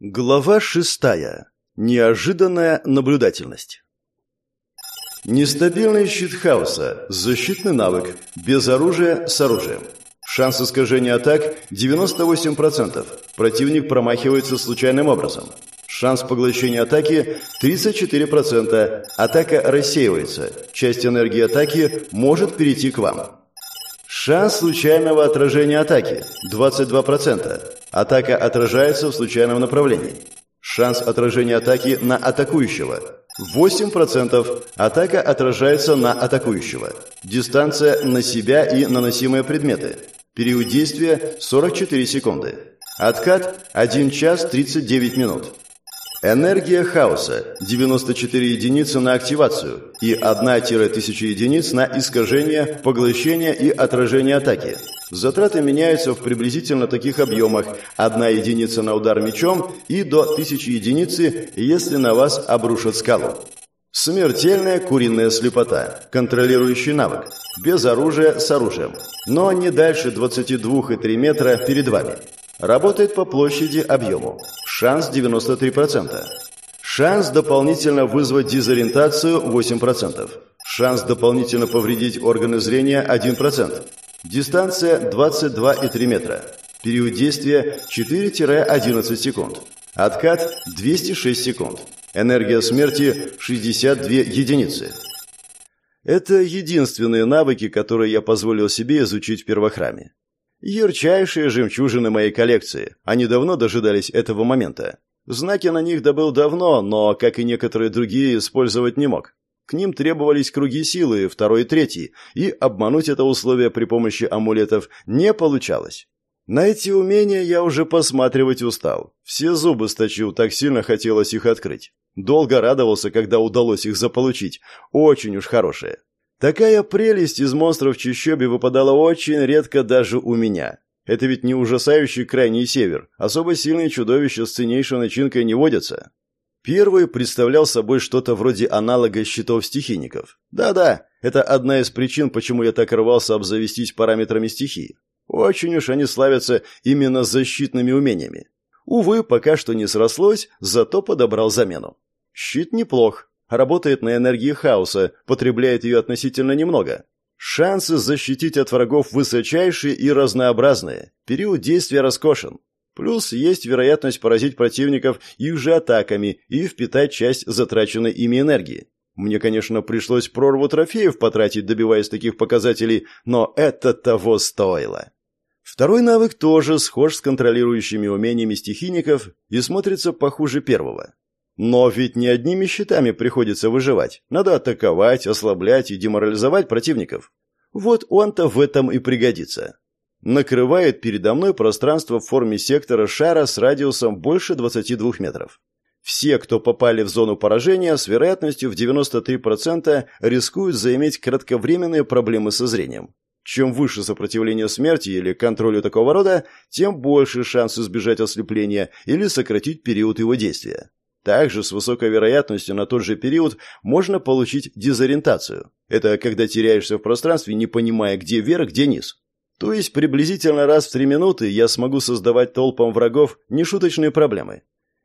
Глава шестая. Неожиданная наблюдательность. Нестабильный щит хаоса. Защитный навык. Без оружия с оружием. Шанс искажения атак 98%. Противник промахивается случайным образом. Шанс поглощения атаки 34%. Атака рассеивается. Часть энергии атаки может перейти к вам. Шанс случайного отражения атаки 22%. Атака отражается в случайном направлении. Шанс отражения атаки на атакующего. 8%. Атака отражается на атакующего. Дистанция на себя и наносимые предметы. Период действия 44 секунды. Откат 1 час 39 минут. Энергия хаоса – 94 единицы на активацию и 1-1000 единиц на искажение, поглощение и отражение атаки. Затраты меняются в приблизительно таких объемах – 1 единица на удар мечом и до 1000 единицы, если на вас обрушат скалу. Смертельная куриная слепота. Контролирующий навык. Без оружия, с оружием. Но не дальше 22,3 метра перед вами. Работает по площади объему. Шанс 93%. Шанс дополнительно вызвать дезориентацию 8%. Шанс дополнительно повредить органы зрения 1%. Дистанция 22,3 метра. Период действия 4-11 секунд. Откат 206 секунд. Энергия смерти 62 единицы. Это единственные навыки, которые я позволил себе изучить в первохраме. Ярчайшие жемчужины моей коллекции. Они давно дожидались этого момента. Знаки на них добыл давно, но, как и некоторые другие, использовать не мог. К ним требовались круги силы, второй и третий, и обмануть это условие при помощи амулетов не получалось. На эти умения я уже посматривать устал. Все зубы сточил, так сильно хотелось их открыть. Долго радовался, когда удалось их заполучить. Очень уж хорошие. Такая прелесть из монстров в чащобе выпадала очень редко даже у меня. Это ведь не ужасающий крайний север. Особо сильные чудовища с ценнейшей начинкой не водятся. Первый представлял собой что-то вроде аналога щитов стихийников. Да-да, это одна из причин, почему я так рвался обзавестись параметрами стихии. Очень уж они славятся именно защитными умениями. Увы, пока что не срослось, зато подобрал замену. Щит неплох, Работает на энергии хаоса, потребляет ее относительно немного. Шансы защитить от врагов высочайшие и разнообразные. Период действия роскошен. Плюс есть вероятность поразить противников их же атаками и впитать часть затраченной ими энергии. Мне, конечно, пришлось прорву трофеев потратить, добиваясь таких показателей, но это того стоило. Второй навык тоже схож с контролирующими умениями стихийников и смотрится похуже первого. Но ведь не одними щитами приходится выживать. Надо атаковать, ослаблять и деморализовать противников. Вот он-то в этом и пригодится. Накрывает передо мной пространство в форме сектора шара с радиусом больше 22 метров. Все, кто попали в зону поражения, с вероятностью в 93% рискуют заиметь кратковременные проблемы со зрением. Чем выше сопротивление смерти или контролю такого рода, тем больше шанс избежать ослепления или сократить период его действия. Также с высокой вероятностью на тот же период можно получить дезориентацию. Это когда теряешься в пространстве, не понимая, где вверх, где низ. То есть приблизительно раз в три минуты я смогу создавать толпам врагов нешуточные проблемы.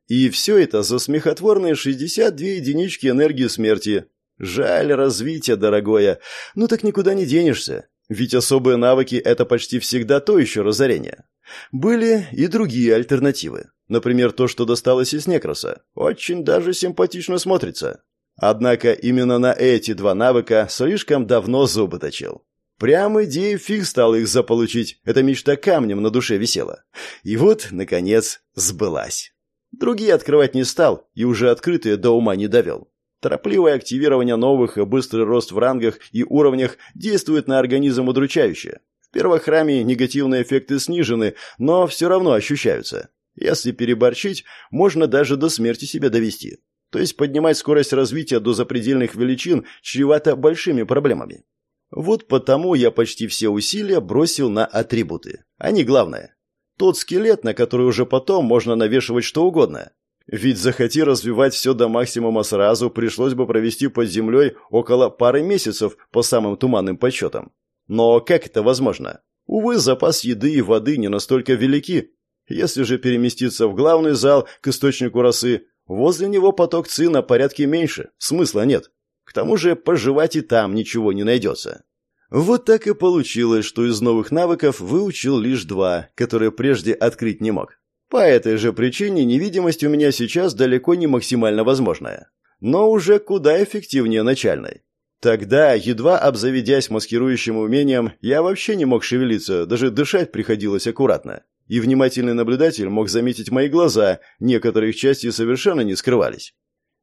И все это за смехотворные 62 единички энергии смерти. Жаль развития, дорогое. Ну так никуда не денешься. Ведь особые навыки – это почти всегда то еще разорение. Были и другие альтернативы. Например, то, что досталось из Некроса. Очень даже симпатично смотрится. Однако именно на эти два навыка слишком давно зубы точил. Прям идеей фиг стал их заполучить. Эта мечта камнем на душе висела. И вот, наконец, сбылась. Другие открывать не стал и уже открытые до ума не довел. Торопливое активирование новых и быстрый рост в рангах и уровнях действует на организм удручающе. Первохраме негативные эффекты снижены, но все равно ощущаются. Если переборчить, можно даже до смерти себя довести. То есть поднимать скорость развития до запредельных величин чревато большими проблемами. Вот потому я почти все усилия бросил на атрибуты. Они главное. Тот скелет, на который уже потом можно навешивать что угодно. Ведь захоти развивать все до максимума сразу, пришлось бы провести под землей около пары месяцев по самым туманным подсчетам. Но как это возможно? Увы, запас еды и воды не настолько велики, Если же переместиться в главный зал к источнику росы, возле него поток ци на порядке меньше, смысла нет. К тому же пожевать и там ничего не найдется. Вот так и получилось, что из новых навыков выучил лишь два, которые прежде открыть не мог. По этой же причине невидимость у меня сейчас далеко не максимально возможная. Но уже куда эффективнее начальной. Тогда, едва обзаведясь маскирующим умением, я вообще не мог шевелиться, даже дышать приходилось аккуратно. И внимательный наблюдатель мог заметить мои глаза, некоторые их части совершенно не скрывались.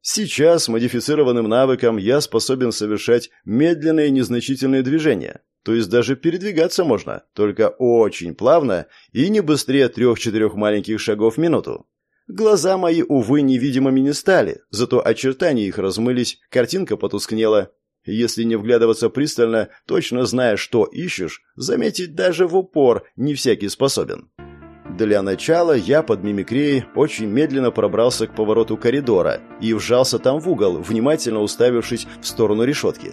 Сейчас модифицированным навыком я способен совершать медленные незначительные движения, то есть даже передвигаться можно, только очень плавно и не быстрее трех-четырех маленьких шагов в минуту. Глаза мои, увы, невидимыми не стали, зато очертания их размылись, картинка потускнела. Если не вглядываться пристально, точно зная, что ищешь, заметить даже в упор не всякий способен. Для начала я под мимикрией очень медленно пробрался к повороту коридора и вжался там в угол, внимательно уставившись в сторону решетки.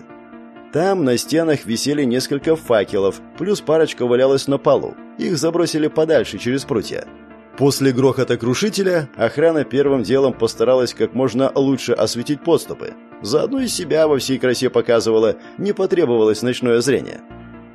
Там на стенах висели несколько факелов, плюс парочка валялась на полу. Их забросили подальше через прутья. После грохота крушителя охрана первым делом постаралась как можно лучше осветить подступы. Заодно и себя во всей красе показывала, не потребовалось ночное зрение.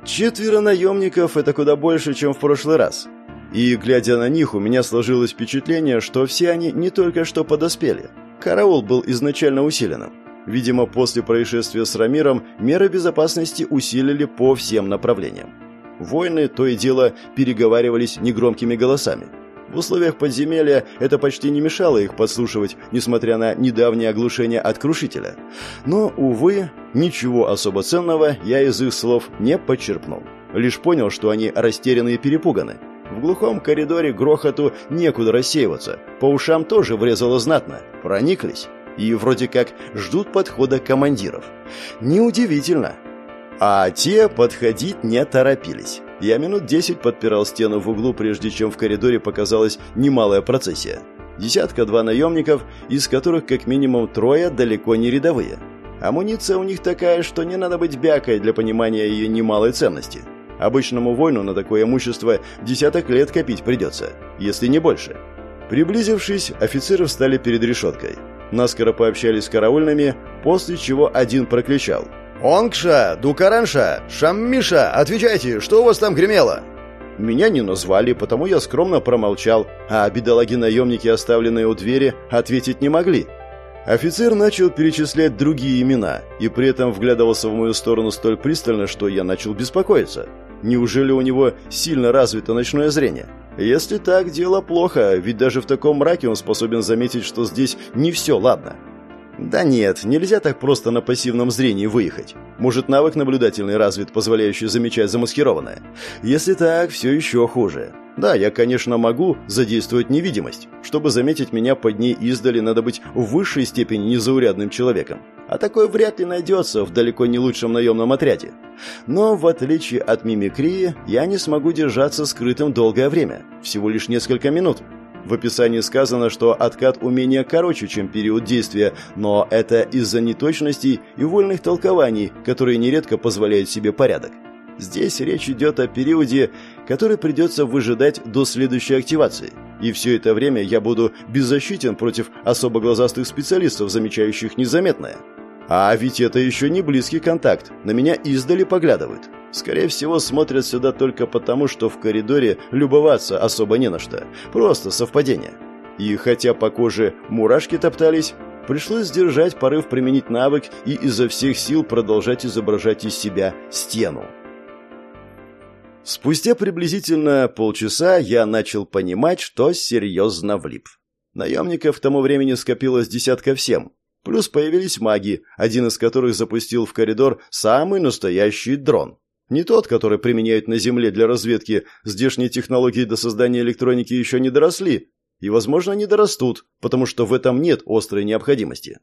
Четверо наемников – это куда больше, чем в прошлый раз. И, глядя на них, у меня сложилось впечатление, что все они не только что подоспели. Караул был изначально усиленным. Видимо, после происшествия с Рамиром меры безопасности усилили по всем направлениям. Воины то и дело переговаривались негромкими голосами. В условиях подземелья это почти не мешало их подслушивать, несмотря на недавнее оглушение от крушителя. Но, увы, ничего особо ценного я из их слов не подчерпнул. Лишь понял, что они растеряны и перепуганы. В глухом коридоре грохоту некуда рассеиваться. По ушам тоже врезало знатно. Прониклись. И вроде как ждут подхода командиров. Неудивительно. А те подходить не торопились. Я минут десять подпирал стену в углу, прежде чем в коридоре показалась немалая процессия. Десятка-два наемников, из которых как минимум трое далеко не рядовые. Амуниция у них такая, что не надо быть бякой для понимания ее немалой ценности. Обычному воину на такое имущество десяток лет копить придется, если не больше. Приблизившись, офицеры встали перед решеткой. Наскоро пообщались с караульными, после чего один прокричал. «Онгша! Дукаранша! Шаммиша! Отвечайте, что у вас там гремело?» Меня не назвали, потому я скромно промолчал, а бедолаги-наемники, оставленные у двери, ответить не могли. Офицер начал перечислять другие имена и при этом вглядывался в мою сторону столь пристально, что я начал беспокоиться. Неужели у него сильно развито ночное зрение? Если так, дело плохо, ведь даже в таком мраке он способен заметить, что здесь не все ладно. Да нет, нельзя так просто на пассивном зрении выехать. Может, навык наблюдательный развит, позволяющий замечать замаскированное? Если так, все еще хуже. Да, я, конечно, могу задействовать невидимость. Чтобы заметить меня под ней издали, надо быть в высшей степени незаурядным человеком. А такое вряд ли найдется в далеко не лучшем наемном отряде. Но, в отличие от мимикрии, я не смогу держаться скрытым долгое время. Всего лишь несколько минут. В описании сказано, что откат умения короче, чем период действия, но это из-за неточностей и вольных толкований, которые нередко позволяют себе порядок. Здесь речь идет о периоде, который придется выжидать до следующей активации. И все это время я буду беззащитен против особо глазастых специалистов, замечающих незаметное. А ведь это еще не близкий контакт. На меня издали поглядывают. Скорее всего, смотрят сюда только потому, что в коридоре любоваться особо не на что. Просто совпадение. И хотя по коже мурашки топтались, пришлось сдержать порыв применить навык и изо всех сил продолжать изображать из себя стену. Спустя приблизительно полчаса я начал понимать, что серьезно влип. Наемников к тому времени скопилось десятка всем. Плюс появились маги, один из которых запустил в коридор самый настоящий дрон. Не тот, который применяют на Земле для разведки, здешние технологии до создания электроники еще не доросли, и, возможно, не дорастут, потому что в этом нет острой необходимости.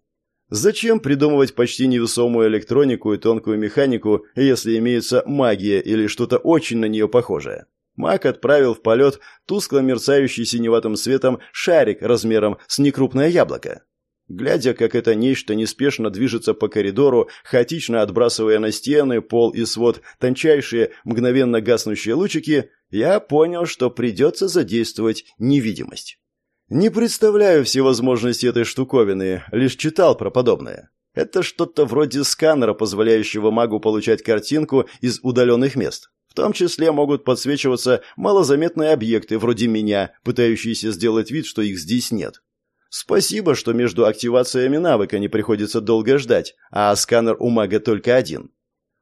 Зачем придумывать почти невесомую электронику и тонкую механику, если имеется магия или что-то очень на нее похожее? Маг отправил в полет тускло мерцающий синеватым светом шарик размером с некрупное яблоко. Глядя, как это нечто неспешно движется по коридору, хаотично отбрасывая на стены, пол и свод тончайшие, мгновенно гаснущие лучики, я понял, что придется задействовать невидимость. Не представляю все возможности этой штуковины, лишь читал про подобное. Это что-то вроде сканера, позволяющего магу получать картинку из удаленных мест. В том числе могут подсвечиваться малозаметные объекты, вроде меня, пытающиеся сделать вид, что их здесь нет. Спасибо, что между активациями навыка не приходится долго ждать, а сканер у мага только один.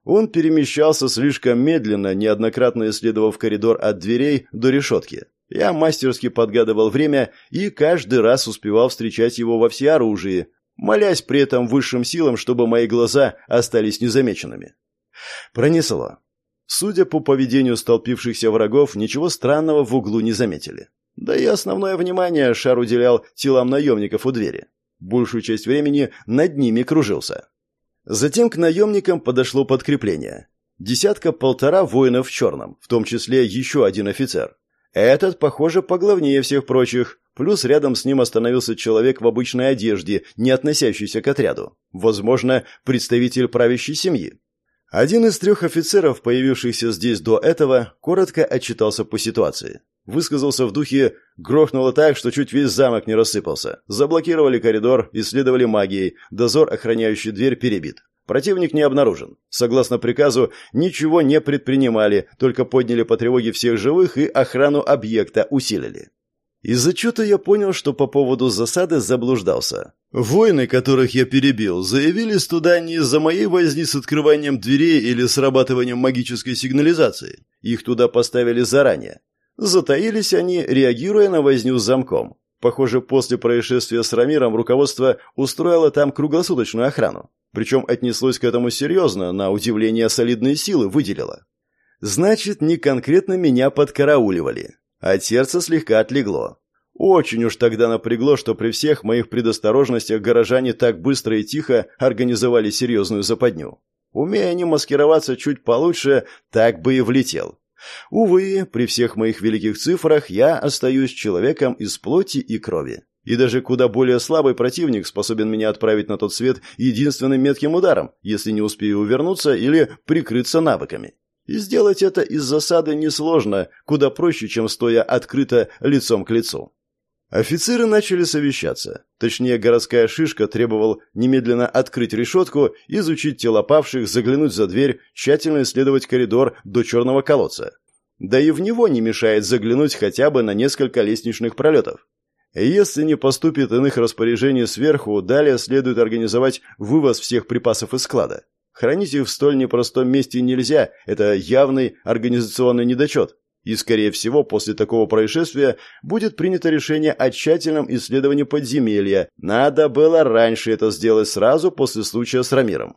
Он перемещался слишком медленно, неоднократно исследовав коридор от дверей до решетки. Я мастерски подгадывал время и каждый раз успевал встречать его во всеоружии, молясь при этом высшим силам, чтобы мои глаза остались незамеченными. Пронесло. Судя по поведению столпившихся врагов, ничего странного в углу не заметили. Да и основное внимание шар уделял телам наемников у двери. Большую часть времени над ними кружился. Затем к наемникам подошло подкрепление. Десятка-полтора воинов в черном, в том числе еще один офицер. Этот, похоже, поглавнее всех прочих, плюс рядом с ним остановился человек в обычной одежде, не относящийся к отряду. Возможно, представитель правящей семьи. Один из трех офицеров, появившихся здесь до этого, коротко отчитался по ситуации. Высказался в духе «грохнуло так, что чуть весь замок не рассыпался. Заблокировали коридор, исследовали магией, дозор, охраняющий дверь, перебит. Противник не обнаружен. Согласно приказу, ничего не предпринимали, только подняли по тревоге всех живых и охрану объекта усилили. Из отчета я понял, что по поводу засады заблуждался. Воины, которых я перебил, заявились туда не из-за моей возни с открыванием дверей или срабатыванием магической сигнализации. Их туда поставили заранее. Затаились они, реагируя на возню с замком. Похоже, после происшествия с Рамиром руководство устроило там круглосуточную охрану. Причем отнеслось к этому серьезно, на удивление солидные силы выделило. Значит, не конкретно меня подкарауливали. А сердце слегка отлегло. Очень уж тогда напрягло, что при всех моих предосторожностях горожане так быстро и тихо организовали серьезную западню. Умея они маскироваться чуть получше, так бы и влетел. Увы, при всех моих великих цифрах я остаюсь человеком из плоти и крови. И даже куда более слабый противник способен меня отправить на тот свет единственным метким ударом, если не успею увернуться или прикрыться навыками. И сделать это из засады несложно, куда проще, чем стоя открыто лицом к лицу. Офицеры начали совещаться. Точнее, городская шишка требовал немедленно открыть решетку, изучить тела павших, заглянуть за дверь, тщательно исследовать коридор до черного колодца. Да и в него не мешает заглянуть хотя бы на несколько лестничных пролетов. Если не поступит иных распоряжений сверху, далее следует организовать вывоз всех припасов из склада. Хранить их в столь непростом месте нельзя, это явный организационный недочет. И, скорее всего, после такого происшествия будет принято решение о тщательном исследовании подземелья. Надо было раньше это сделать сразу после случая с Рамиром.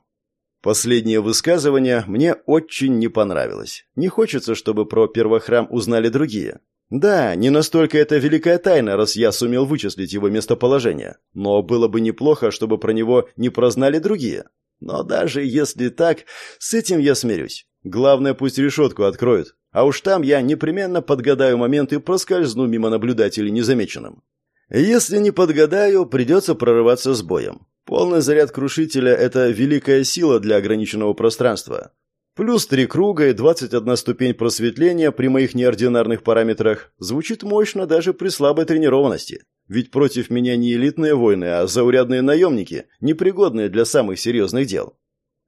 Последнее высказывание мне очень не понравилось. Не хочется, чтобы про первохрам узнали другие. Да, не настолько это великая тайна, раз я сумел вычислить его местоположение. Но было бы неплохо, чтобы про него не прознали другие. Но даже если так, с этим я смирюсь. Главное, пусть решетку откроют. А уж там я непременно подгадаю момент и проскользну мимо наблюдателей незамеченным. Если не подгадаю, придется прорываться с боем. Полный заряд крушителя – это великая сила для ограниченного пространства. Плюс три круга и 21 ступень просветления при моих неординарных параметрах звучит мощно даже при слабой тренированности. Ведь против меня не элитные воины, а заурядные наемники, непригодные для самых серьезных дел.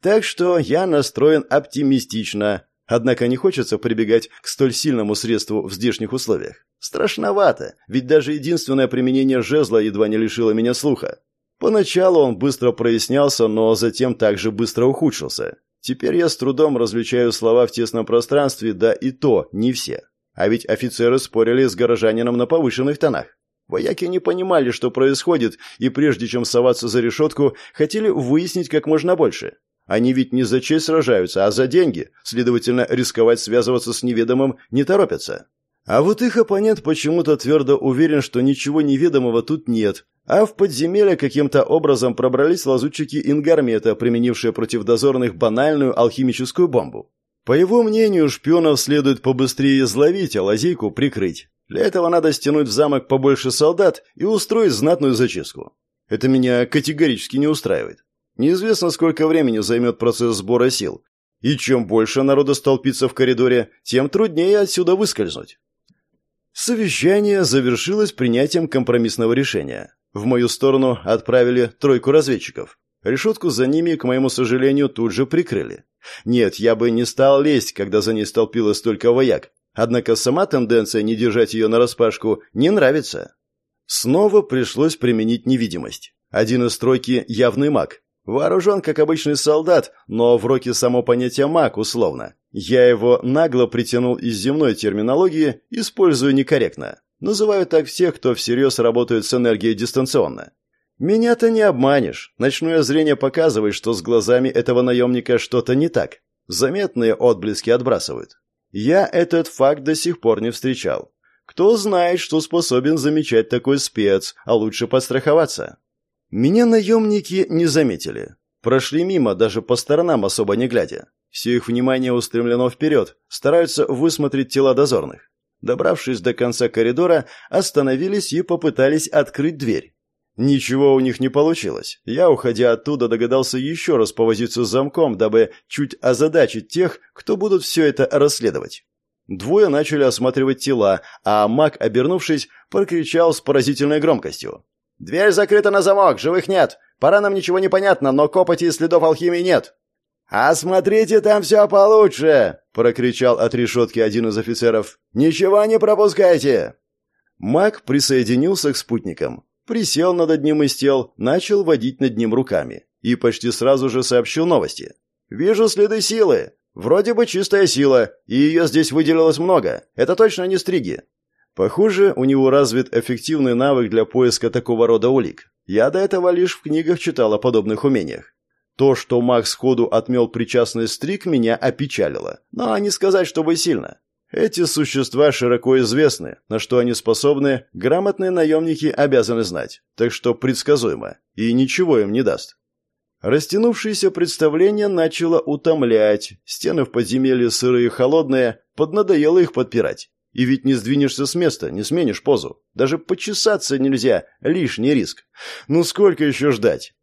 Так что я настроен оптимистично, однако не хочется прибегать к столь сильному средству в здешних условиях. Страшновато, ведь даже единственное применение жезла едва не лишило меня слуха. Поначалу он быстро прояснялся, но затем также быстро ухудшился. Теперь я с трудом различаю слова в тесном пространстве, да и то не все. А ведь офицеры спорили с горожанином на повышенных тонах. Вояки не понимали, что происходит, и прежде чем соваться за решетку, хотели выяснить как можно больше. Они ведь не за честь сражаются, а за деньги, следовательно, рисковать связываться с неведомым не торопятся. А вот их оппонент почему-то твердо уверен, что ничего неведомого тут нет, а в подземелье каким-то образом пробрались лазутчики Ингармета, применившие против дозорных банальную алхимическую бомбу. По его мнению, шпионов следует побыстрее изловить, а лазейку прикрыть. Для этого надо стянуть в замок побольше солдат и устроить знатную зачистку. Это меня категорически не устраивает. Неизвестно, сколько времени займет процесс сбора сил. И чем больше народа столпится в коридоре, тем труднее отсюда выскользнуть. Совещание завершилось принятием компромиссного решения. В мою сторону отправили тройку разведчиков. Решетку за ними, к моему сожалению, тут же прикрыли. Нет, я бы не стал лезть, когда за ней столпилось столько вояк. Однако сама тенденция не держать ее нараспашку не нравится. Снова пришлось применить невидимость. Один из тройки – явный маг. Вооружен, как обычный солдат, но в роке само понятие маг условно. Я его нагло притянул из земной терминологии, используя некорректно. Называю так всех, кто всерьез работает с энергией дистанционно. Меня-то не обманешь. Ночное зрение показывает, что с глазами этого наемника что-то не так. Заметные отблески отбрасывают. Я этот факт до сих пор не встречал. Кто знает, что способен замечать такой спец, а лучше подстраховаться. Меня наемники не заметили. Прошли мимо, даже по сторонам особо не глядя. Все их внимание устремлено вперед, стараются высмотреть тела дозорных. Добравшись до конца коридора, остановились и попытались открыть дверь. Ничего у них не получилось. Я, уходя оттуда, догадался еще раз повозиться с замком, дабы чуть озадачить тех, кто будут все это расследовать. Двое начали осматривать тела, а маг, обернувшись, прокричал с поразительной громкостью. «Дверь закрыта на замок, живых нет. Пора нам ничего не понятно, но копоти и следов алхимии нет». «Осмотрите там все получше!» — прокричал от решетки один из офицеров. «Ничего не пропускайте!» Маг присоединился к спутникам. Присел над одним из тел, начал водить над ним руками. И почти сразу же сообщил новости. «Вижу следы силы. Вроде бы чистая сила, и ее здесь выделилось много. Это точно не стриги. Похоже, у него развит эффективный навык для поиска такого рода улик. Я до этого лишь в книгах читал о подобных умениях. То, что Макс сходу отмел причастность стриг, меня опечалило. Но не сказать, чтобы сильно. Эти существа широко известны, на что они способны, грамотные наемники обязаны знать, так что предсказуемо, и ничего им не даст. Растянувшееся представление начало утомлять, стены в подземелье сырые и холодные, поднадоело их подпирать. И ведь не сдвинешься с места, не сменишь позу. Даже почесаться нельзя, лишний риск. Ну сколько еще ждать?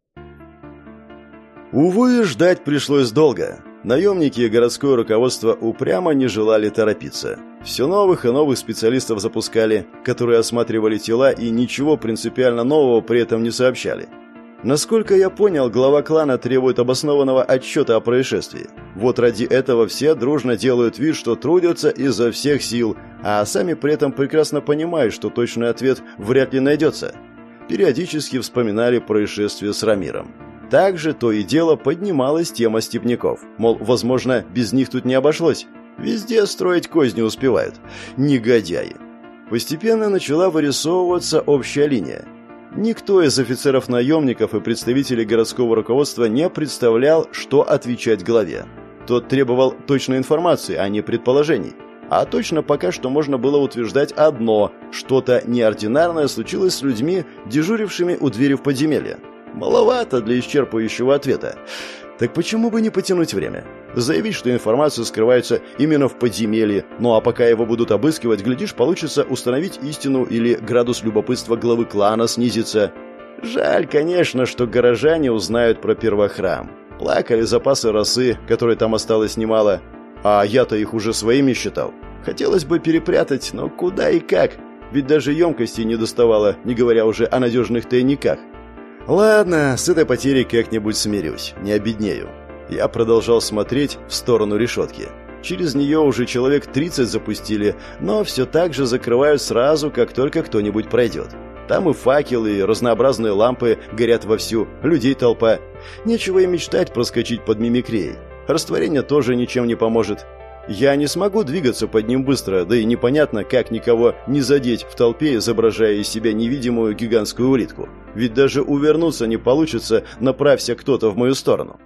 Увы, ждать пришлось долго. Наемники и городское руководство упрямо не желали торопиться. Все новых и новых специалистов запускали, которые осматривали тела и ничего принципиально нового при этом не сообщали. Насколько я понял, глава клана требует обоснованного отчета о происшествии. Вот ради этого все дружно делают вид, что трудятся изо всех сил, а сами при этом прекрасно понимают, что точный ответ вряд ли найдется. Периодически вспоминали происшествие с Рамиром. Также то и дело поднималась тема степняков. Мол, возможно, без них тут не обошлось. Везде строить козни успевают. Негодяи. Постепенно начала вырисовываться общая линия. Никто из офицеров-наемников и представителей городского руководства не представлял, что отвечать главе. Тот требовал точной информации, а не предположений. А точно пока что можно было утверждать одно – что-то неординарное случилось с людьми, дежурившими у двери в подземелье. Маловато для исчерпывающего ответа. Так почему бы не потянуть время? Заявить, что информация скрывается именно в подземелье, ну а пока его будут обыскивать, глядишь, получится установить истину или градус любопытства главы клана снизится. Жаль, конечно, что горожане узнают про первохрам. Плакали запасы росы, которой там осталось немало, а я-то их уже своими считал. Хотелось бы перепрятать, но куда и как? Ведь даже емкости не доставало, не говоря уже о надежных тайниках. Ладно, с этой потерей как-нибудь смирюсь, не обеднею. Я продолжал смотреть в сторону решетки. Через нее уже человек 30 запустили, но все так же закрывают сразу, как только кто-нибудь пройдет. Там и факелы, и разнообразные лампы горят вовсю, людей толпа. Нечего и мечтать проскочить под мимикрией. Растворение тоже ничем не поможет. Я не смогу двигаться под ним быстро, да и непонятно, как никого не задеть в толпе, изображая из себя невидимую гигантскую улитку. Ведь даже увернуться не получится, направься кто-то в мою сторону.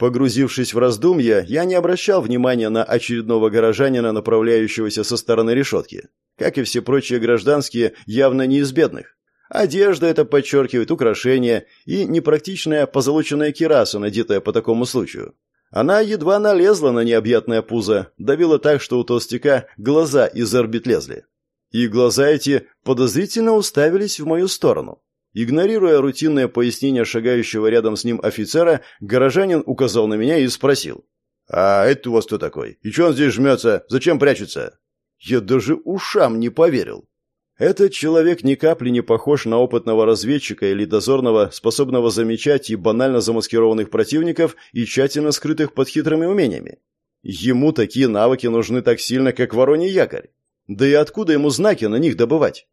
Погрузившись в раздумья, я не обращал внимания на очередного горожанина, направляющегося со стороны решетки. Как и все прочие гражданские, явно не из бедных. Одежда это подчеркивает, украшения и непрактичная позолоченная кираса, надетая по такому случаю. Она едва налезла на необъятное пузо, давила так, что у толстяка глаза из орбит лезли. И глаза эти подозрительно уставились в мою сторону. Игнорируя рутинное пояснение шагающего рядом с ним офицера, горожанин указал на меня и спросил. «А это у вас кто такой? И что он здесь жмется? Зачем прячется?» Я даже ушам не поверил. Этот человек ни капли не похож на опытного разведчика или дозорного, способного замечать и банально замаскированных противников и тщательно скрытых под хитрыми умениями. Ему такие навыки нужны так сильно, как вороний якорь. Да и откуда ему знаки на них добывать?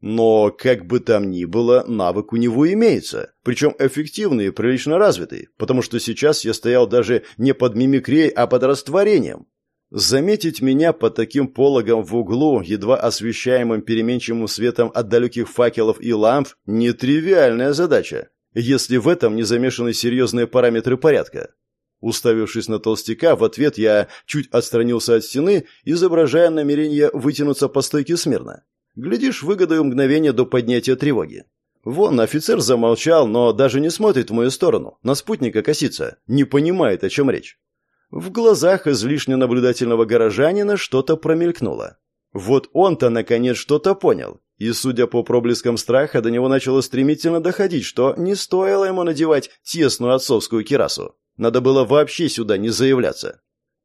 Но, как бы там ни было, навык у него имеется, причем эффективный и прилично развитый, потому что сейчас я стоял даже не под мимикрией, а под растворением. Заметить меня под таким пологом в углу, едва освещаемым переменчивым светом от далеких факелов и ламп, нетривиальная задача, если в этом не замешаны серьезные параметры порядка. Уставившись на толстяка, в ответ я чуть отстранился от стены, изображая намерение вытянуться по стойке смирно. Глядишь, выгодаю мгновение до поднятия тревоги. Вон, офицер замолчал, но даже не смотрит в мою сторону. На спутника косится. Не понимает, о чем речь. В глазах излишне наблюдательного горожанина что-то промелькнуло. Вот он-то, наконец, что-то понял. И, судя по проблескам страха, до него начало стремительно доходить, что не стоило ему надевать тесную отцовскую кирасу. Надо было вообще сюда не заявляться.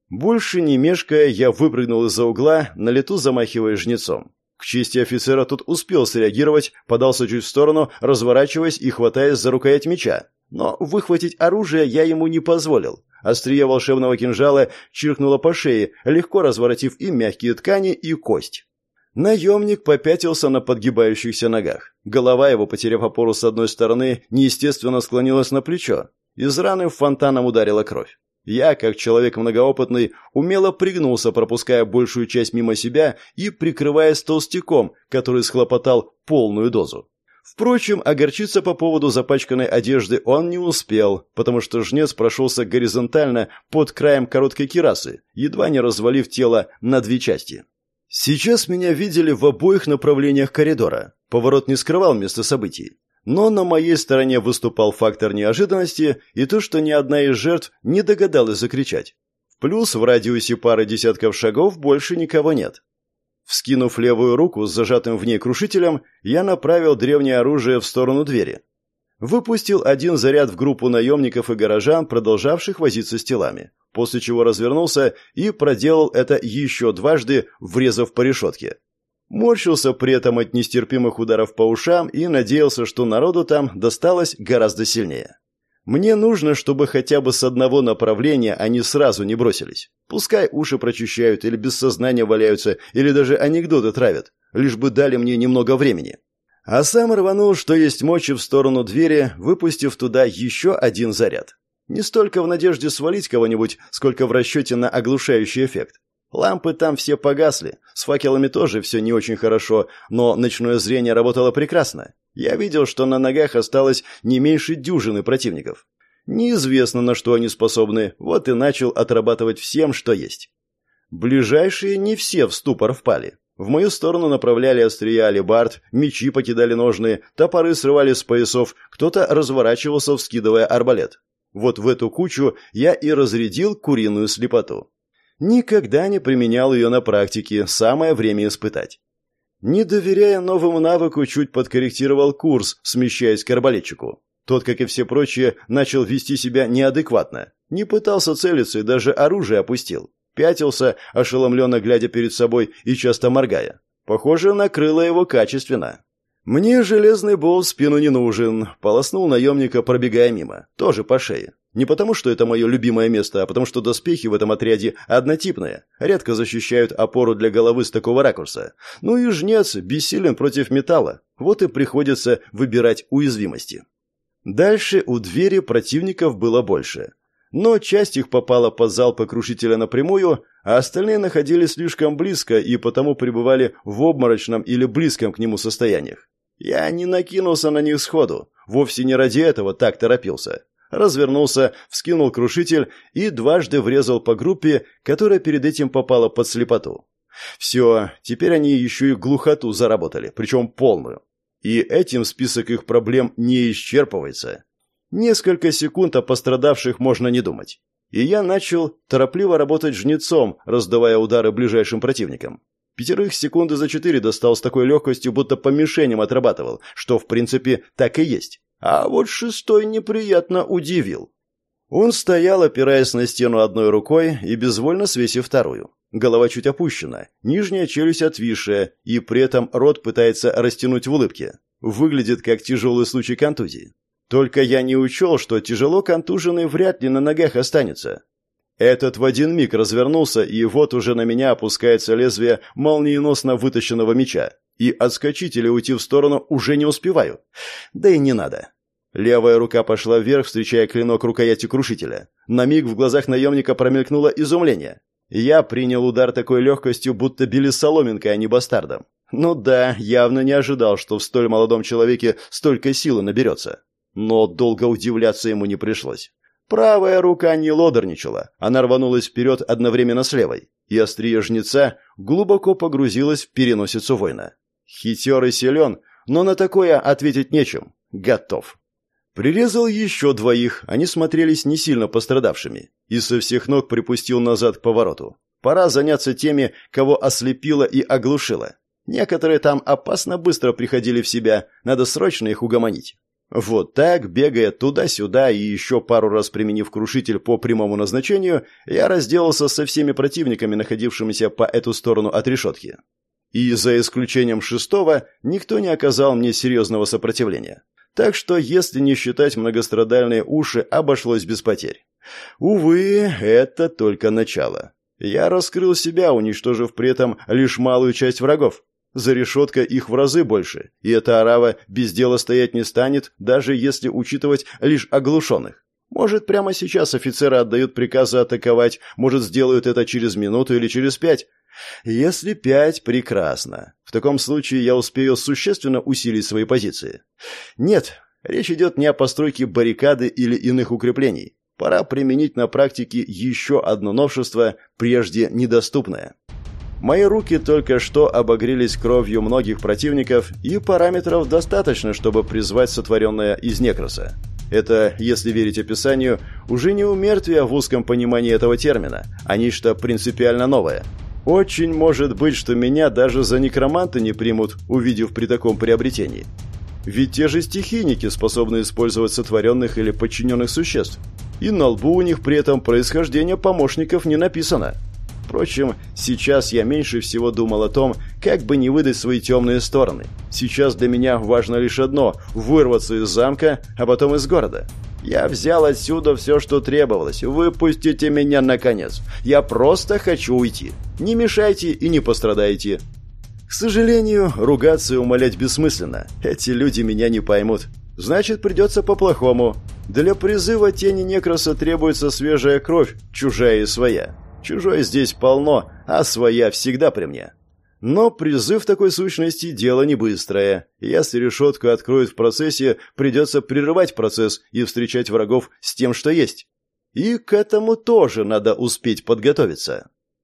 Больше не мешкая, я выпрыгнул из-за угла, на лету замахивая жнецом. К чести офицера тут успел среагировать, подался чуть в сторону, разворачиваясь и хватаясь за рукоять меча. Но выхватить оружие я ему не позволил. Острие волшебного кинжала чиркнуло по шее, легко разворотив и мягкие ткани, и кость. Наемник попятился на подгибающихся ногах. Голова его, потеряв опору с одной стороны, неестественно склонилась на плечо. Из раны фонтаном ударила кровь. Я, как человек многоопытный, умело пригнулся, пропуская большую часть мимо себя и прикрываясь толстяком, который схлопотал полную дозу. Впрочем, огорчиться по поводу запачканной одежды он не успел, потому что жнец прошелся горизонтально под краем короткой кирасы, едва не развалив тело на две части. Сейчас меня видели в обоих направлениях коридора. Поворот не скрывал место событий. Но на моей стороне выступал фактор неожиданности и то, что ни одна из жертв не догадалась закричать. Плюс в радиусе пары десятков шагов больше никого нет. Вскинув левую руку с зажатым в ней крушителем, я направил древнее оружие в сторону двери. Выпустил один заряд в группу наемников и горожан, продолжавших возиться с телами, после чего развернулся и проделал это еще дважды, врезав по решетке. Морщился при этом от нестерпимых ударов по ушам и надеялся, что народу там досталось гораздо сильнее. Мне нужно, чтобы хотя бы с одного направления они сразу не бросились. Пускай уши прочищают или без сознания валяются, или даже анекдоты травят, лишь бы дали мне немного времени. А сам рванул, что есть мочи, в сторону двери, выпустив туда еще один заряд. Не столько в надежде свалить кого-нибудь, сколько в расчете на оглушающий эффект. Лампы там все погасли, с факелами тоже все не очень хорошо, но ночное зрение работало прекрасно. Я видел, что на ногах осталось не меньше дюжины противников. Неизвестно, на что они способны, вот и начал отрабатывать всем, что есть. Ближайшие не все в ступор впали. В мою сторону направляли острия алибард, мечи покидали ножны, топоры срывали с поясов, кто-то разворачивался, вскидывая арбалет. Вот в эту кучу я и разрядил куриную слепоту. Никогда не применял ее на практике, самое время испытать. Не доверяя новому навыку, чуть подкорректировал курс, смещаясь к арбалетчику. Тот, как и все прочие, начал вести себя неадекватно. Не пытался целиться и даже оружие опустил. Пятился, ошеломленно глядя перед собой и часто моргая. Похоже, накрыло его качественно. Мне железный бол в спину не нужен. Полоснул наемника, пробегая мимо. Тоже по шее. Не потому, что это мое любимое место, а потому, что доспехи в этом отряде однотипные, редко защищают опору для головы с такого ракурса. Ну и жнец бессилен против металла, вот и приходится выбирать уязвимости. Дальше у двери противников было больше. Но часть их попала под залп крушителя напрямую, а остальные находились слишком близко и потому пребывали в обморочном или близком к нему состояниях. Я не накинулся на них сходу, вовсе не ради этого так торопился развернулся, вскинул крушитель и дважды врезал по группе, которая перед этим попала под слепоту. Все, теперь они еще и глухоту заработали, причем полную. И этим список их проблем не исчерпывается. Несколько секунд о пострадавших можно не думать. И я начал торопливо работать жнецом, раздавая удары ближайшим противникам. Пятерых секунды за четыре достал с такой легкостью, будто по мишеням отрабатывал, что в принципе так и есть. А вот шестой неприятно удивил. Он стоял, опираясь на стену одной рукой и безвольно свесив вторую. Голова чуть опущена, нижняя челюсть отвисшая, и при этом рот пытается растянуть в улыбке. Выглядит как тяжелый случай контузии. Только я не учел, что тяжело контуженный вряд ли на ногах останется. Этот в один миг развернулся, и вот уже на меня опускается лезвие молниеносно вытащенного меча. И отскочить или уйти в сторону уже не успеваю. Да и не надо. Левая рука пошла вверх, встречая клинок рукояти крушителя. На миг в глазах наемника промелькнуло изумление. Я принял удар такой легкостью, будто били соломинкой, а не бастардом. Ну да, явно не ожидал, что в столь молодом человеке столько силы наберется. Но долго удивляться ему не пришлось. Правая рука не лодорничала, она рванулась вперед одновременно с левой, и острие жнеца глубоко погрузилось в переносицу воина. Хитер и силен, но на такое ответить нечем. Готов. Прирезал еще двоих, они смотрелись не сильно пострадавшими, и со всех ног припустил назад к повороту. Пора заняться теми, кого ослепило и оглушило. Некоторые там опасно быстро приходили в себя, надо срочно их угомонить. Вот так, бегая туда-сюда и еще пару раз применив крушитель по прямому назначению, я разделался со всеми противниками, находившимися по эту сторону от решетки. И за исключением шестого, никто не оказал мне серьезного сопротивления. Так что, если не считать многострадальные уши, обошлось без потерь. Увы, это только начало. Я раскрыл себя, уничтожив при этом лишь малую часть врагов. За решеткой их в разы больше, и эта арава без дела стоять не станет, даже если учитывать лишь оглушенных. Может, прямо сейчас офицеры отдают приказы атаковать, может, сделают это через минуту или через пять, если пять, прекрасно. В таком случае я успею существенно усилить свои позиции. Нет, речь идет не о постройке баррикады или иных укреплений. Пора применить на практике еще одно новшество, прежде недоступное. Мои руки только что обогрелись кровью многих противников, и параметров достаточно, чтобы призвать сотворенное из некроса. Это, если верить описанию, уже не умертвие в узком понимании этого термина, а нечто принципиально новое – очень может быть, что меня даже за некроманта не примут, увидев при таком приобретении. Ведь те же стихийники способны использовать сотворенных или подчиненных существ. И на лбу у них при этом происхождение помощников не написано. Впрочем, сейчас я меньше всего думал о том, как бы не выдать свои темные стороны. Сейчас для меня важно лишь одно – вырваться из замка, а потом из города. Я взял отсюда все, что требовалось. Выпустите меня, наконец. Я просто хочу уйти. Не мешайте и не пострадайте. К сожалению, ругаться и умолять бессмысленно. Эти люди меня не поймут. Значит, придется по-плохому. Для призыва тени некроса требуется свежая кровь, чужая и своя. Чужой здесь полно, а своя всегда при мне. Но призыв такой сущности – дело не быстрое. Если решетку откроют в процессе, придется прерывать процесс и встречать врагов с тем, что есть. И к этому тоже надо успеть подготовиться.